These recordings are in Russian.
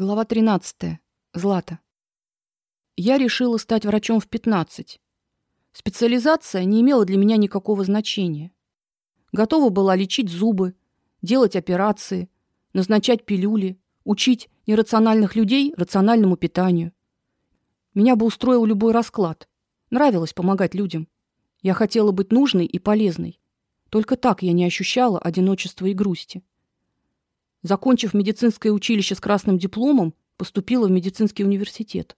Глава 13. Злата. Я решила стать врачом в 15. Специализация не имела для меня никакого значения. Готова была лечить зубы, делать операции, назначать пилюли, учить нерациональных людей рациональному питанию. Меня бы устроил любой расклад. Нравилось помогать людям. Я хотела быть нужной и полезной. Только так я не ощущала одиночества и грусти. Закончив медицинское училище с красным дипломом, поступила в медицинский университет.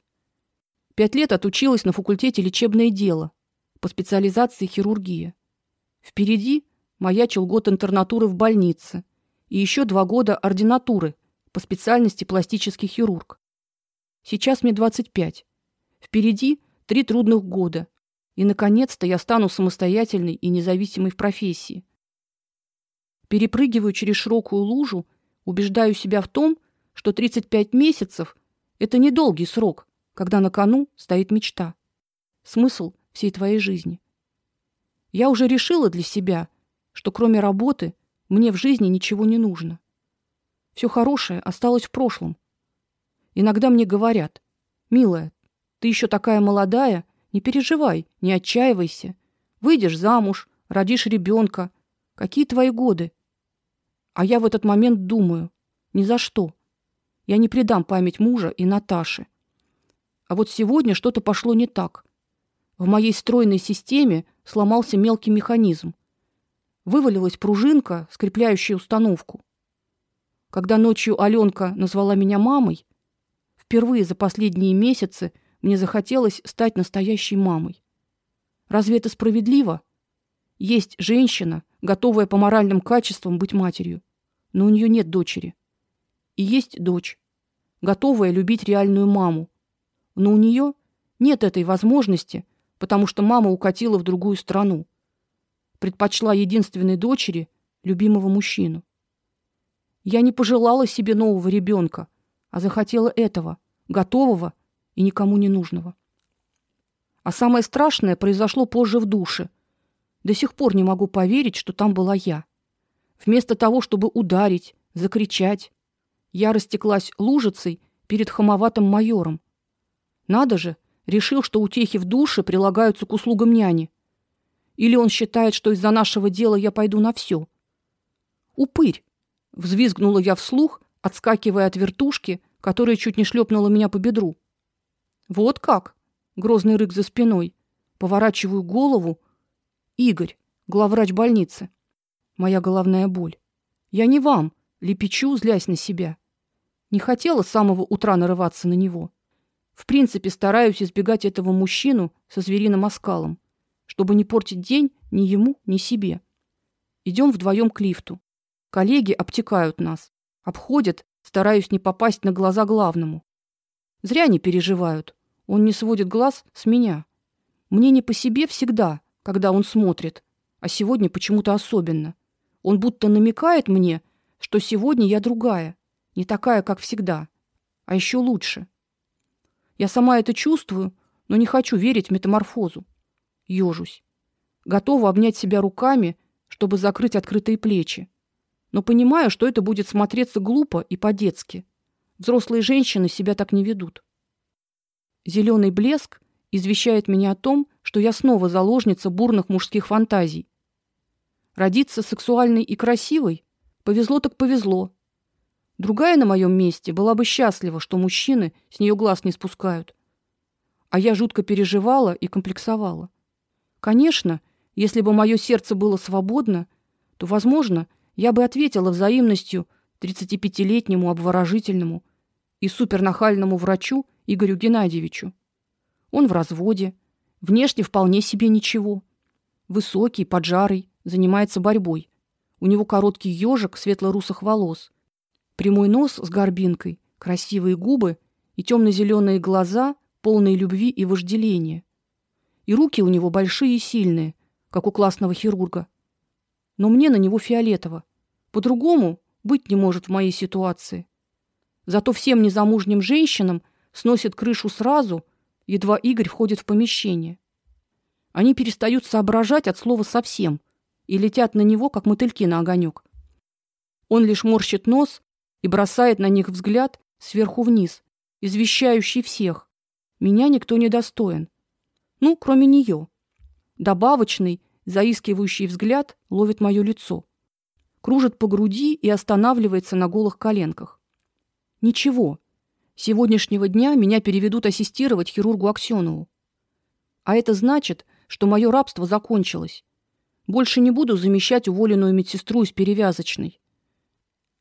Пять лет отучилась на факультете лечебное дело по специализации хирургия. Впереди маячил год интернатуры в больнице и еще два года ординатуры по специальности пластический хирург. Сейчас мне 25. Впереди три трудных года, и наконец-то я стану самостоятельной и независимой в профессии. Перепрыгиваю через широкую лужу Убеждаю себя в том, что 35 месяцев это недолгий срок, когда на кону стоит мечта, смысл всей твоей жизни. Я уже решила для себя, что кроме работы мне в жизни ничего не нужно. Все хорошее осталось в прошлом. Иногда мне говорят: "Милая, ты еще такая молодая, не переживай, не отчаивайся. Выйдешь замуж, родишь ребенка. Какие твои годы? А я в этот момент думаю: ни за что. Я не предам память мужа и Наташи. А вот сегодня что-то пошло не так. В моей стройной системе сломался мелкий механизм. Вывалилась пружинка, скрепляющая установку. Когда ночью Алёнка назвала меня мамой, впервые за последние месяцы мне захотелось стать настоящей мамой. Разве это справедливо? Есть женщина, готовая по моральным качествам быть матерью, но у нее нет дочери. И есть дочь, готовая любить реальную маму, но у нее нет этой возможности, потому что мама укатила в другую страну. Предпочла единственной дочери любимого мужчину. Я не пожелала себе нового ребенка, а захотела этого, готового и никому не нужного. А самое страшное произошло позже в душе – до сих пор не могу поверить, что там была я. Вместо того, чтобы ударить, закричать, я растеклась лужицей перед хамоватым майором. Надо же, решил, что утехи в душе прилагаются к услугам няни. Или он считает, что из-за нашего дела я пойду на все. Упырь, взвизгнула я вслух, отскакивая от вертушки, которая чуть не шлепнула меня по бедру. Вот как, грозный рык за спиной. Поворачиваю голову, Игорь, главврач больницы. Моя головная боль. Я не вам, лепечу, злясь на себя. Не хотела с самого утра нарываться на него. В принципе, стараюсь избегать этого мужчину со звериным оскалом, чтобы не портить день ни ему, ни себе. Идем вдвоем к лифту. Коллеги обтекают нас, обходят, стараюсь не попасть на глаза главному. Зря не переживают. Он не сводит глаз с меня. Мне не по себе всегда, когда он смотрит, а сегодня почему-то особенно. Он будто намекает мне, что сегодня я другая, не такая, как всегда, а еще лучше. Я сама это чувствую, но не хочу верить в метаморфозу. Ёжусь. Готова обнять себя руками, чтобы закрыть открытые плечи. Но понимаю, что это будет смотреться глупо и по-детски. Взрослые женщины себя так не ведут. Зеленый блеск извещает меня о том, что я снова заложница бурных мужских фантазий. Родиться сексуальной и красивой повезло так повезло. Другая на моем месте была бы счастлива, что мужчины с нее глаз не спускают. А я жутко переживала и комплексовала. Конечно, если бы мое сердце было свободно, то, возможно, я бы ответила взаимностью 35-летнему обворожительному и супернахальному врачу Игорю Геннадьевичу. Он в разводе, внешне вполне себе ничего. Высокий, поджарый, занимается борьбой. У него короткий ежик светло-русых волос, прямой нос с горбинкой, красивые губы и темно зеленые глаза, полные любви и вожделения. И руки у него большие и сильные, как у классного хирурга. Но мне на него фиолетово. По-другому быть не может в моей ситуации. Зато всем незамужним женщинам сносит крышу сразу едва Игорь входит в помещение. Они перестают соображать от слова совсем и летят на него, как мотыльки на огонек. Он лишь морщит нос и бросает на них взгляд сверху вниз, извещающий всех. Меня никто не достоин. Ну, кроме нее. Добавочный, заискивающий взгляд ловит мое лицо. Кружит по груди и останавливается на голых коленках. Ничего. Сегодняшнего дня меня переведут ассистировать хирургу Аксенову. А это значит, что мое рабство закончилось. Больше не буду замещать уволенную медсестру из перевязочной.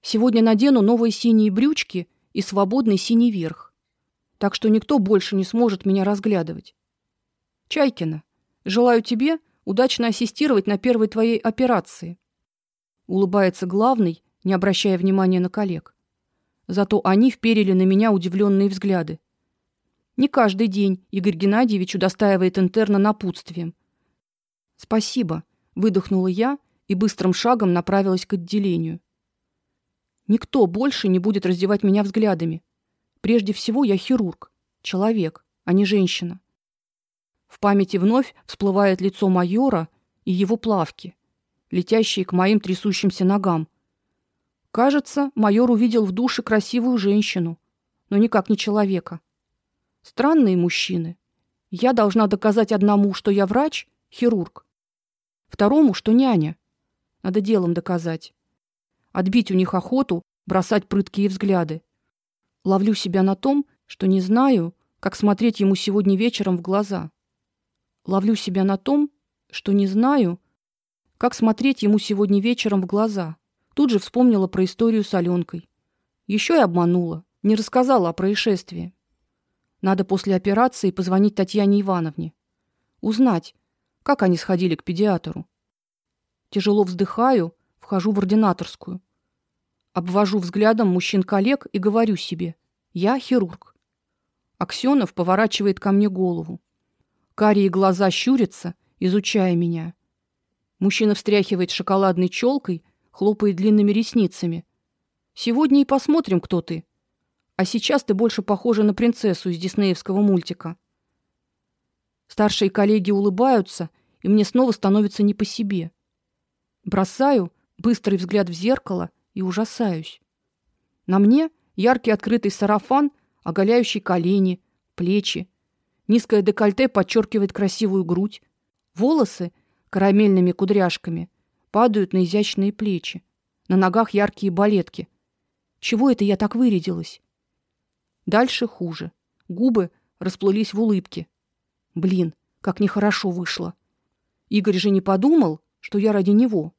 Сегодня надену новые синие брючки и свободный синий верх. Так что никто больше не сможет меня разглядывать. Чайкина, желаю тебе удачно ассистировать на первой твоей операции. Улыбается главный, не обращая внимания на коллег. Зато они вперили на меня удивленные взгляды. Не каждый день Игорь Геннадьевич удостаивает интерна напутствием. Спасибо, выдохнула я и быстрым шагом направилась к отделению. Никто больше не будет раздевать меня взглядами. Прежде всего, я хирург, человек, а не женщина. В памяти вновь всплывает лицо майора и его плавки, летящие к моим трясущимся ногам. Кажется, майор увидел в душе красивую женщину, но никак не человека. Странные мужчины. Я должна доказать одному, что я врач, хирург, второму, что няня. Надо делом доказать отбить у них охоту бросать прыткие взгляды. Ловлю себя на том, что не знаю, как смотреть ему сегодня вечером в глаза. Ловлю себя на том, что не знаю, как смотреть ему сегодня вечером в глаза. Тут же вспомнила про историю с Аленкой. Еще и обманула, не рассказала о происшествии. Надо после операции позвонить Татьяне Ивановне, узнать, как они сходили к педиатру. Тяжело вздыхаю вхожу в ординаторскую. Обвожу взглядом мужчин-коллег и говорю себе: я хирург. Аксенов поворачивает ко мне голову. Карие глаза щурятся, изучая меня. Мужчина встряхивает шоколадной челкой, хлопает длинными ресницами. Сегодня и посмотрим, кто ты. А сейчас ты больше похожа на принцессу из диснеевского мультика. Старшие коллеги улыбаются, и мне снова становится не по себе. Бросаю быстрый взгляд в зеркало и ужасаюсь. На мне яркий открытый сарафан, оголяющий колени, плечи. Низкое декольте подчеркивает красивую грудь. Волосы карамельными кудряшками падают на изящные плечи. На ногах яркие балетки. Чего это я так вырядилась? Дальше хуже. Губы расплылись в улыбке. Блин, как нехорошо вышло. Игорь же не подумал, что я ради него